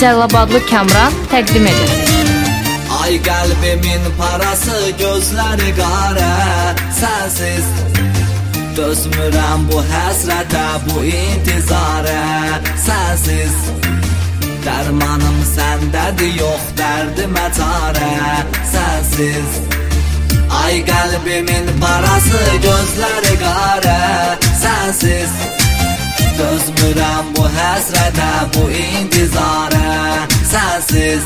Cəllabadlı Kamran təqdim edir. Ay qəlbimin parası, gözləri qarə, sənsiz Dözmürəm bu həsrətə, bu intizarə, sənsiz Dərmanım səndədir, yox dərdimə çarə, sənsiz Ay qəlbimin parası, gözləri qarə, sənsiz Dözmürəm bu həsrətə, bu intizarə, sənsiz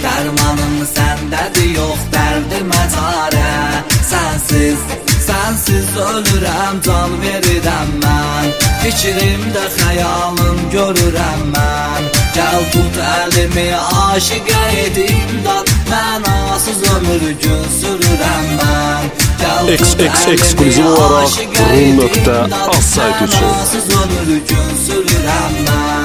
Dərmanım səndədir, yox dərdimə çarə Sənsiz, sənsiz ölürəm, can verirəm mən Fikrimdə xəyalım görürəm mən Gəl tut əlimi, aşiqə edim dad Mənasız ömür gün sürürəm mən Gəl Ex- tut ex- əlimi, ekskluziv olaraq aşiqə Rum edim nöqtə dad, az sayt üçün. Mənasız ömür gün sürürəm mən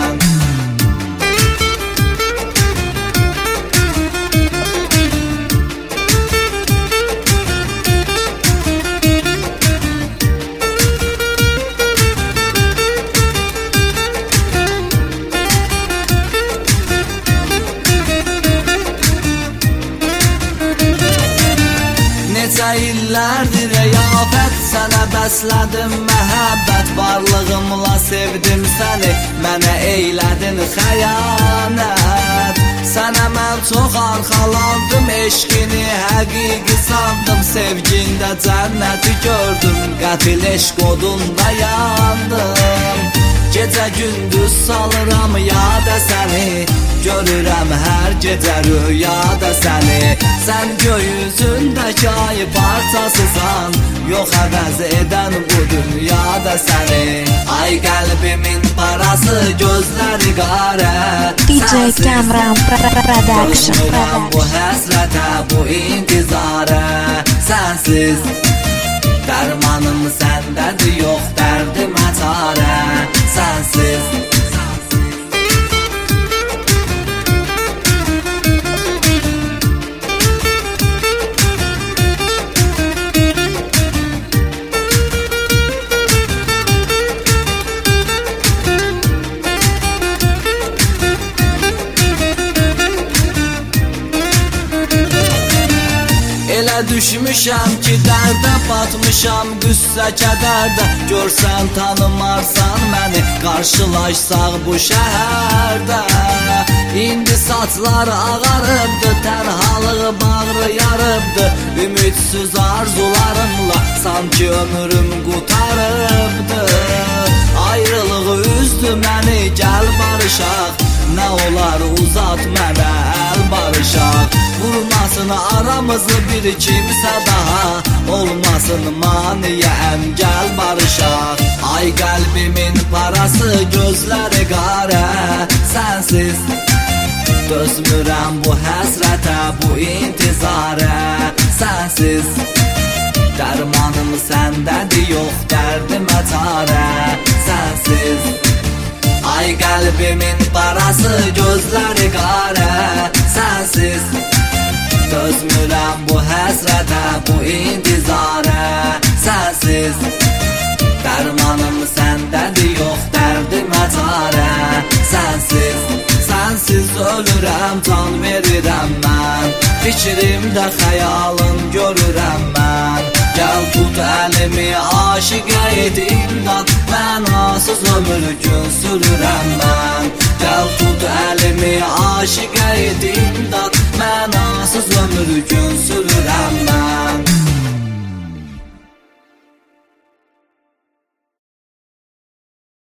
Necə illərdir rəyafət sənə bəslədim məhəbbət. Varlığımla sevdim səni, mənə eylədin xəyanət. Sənə mən çox arxalandım, eşqini həqiqi sandım. Sevgində cənnəti gördüm, qəfil eşq odunda yandım Gecə gündüz salıram yada səni Görürəm hər gecə rüyada səni Sən göyüzündəki ay parçasısan Yox əvəz edən bu dünyada səni Ay qəlbimin parası gözləri qarə DJ Kamran Production. Bu həsrətə, bu intizarə Sənsiz Dərmanım səndədir, yox dərdimə düşmüşəm ki, dərdə batmışam, qüssə kədərdə Görsən tanımarsan məni, qarşılaşsaq bu şəhərdə İndi saçlar ağarıbdı, tənhalığı bağrı yarıbdı. Ümidsiz arzularımla sanki ömrüm qutarıbdı Ayrılığı üzdü məni, gəl barışaq Nə olar uzat mənə əl barışaq Vurmasın aramızı bir kimsə daha Olmasın maniyəm gəl barışaq Ay qəlbimin parası gözləri qarə Sənsiz dözmürəm bu həsrətə bu intizarə Sənsiz Dərmanım səndədir yox dərdimə çarə Sənsiz Ay qəlbimin parası gözləri qarə Sənsiz Dözmürəm bu həsrətə, bu intizarə Sənsiz Dərmanım səndədir, yox dərdimə çarə Sənsiz, sənsiz ölürəm, can verirəm mən Fikrimdə xəyalım görürəm mən Gəl tut əlimi, aşiqə edim dad Mənasız ömür gün sürürəm mən Gəl tut əlimi, aşiqə edim dad Mənasız ömür gülsür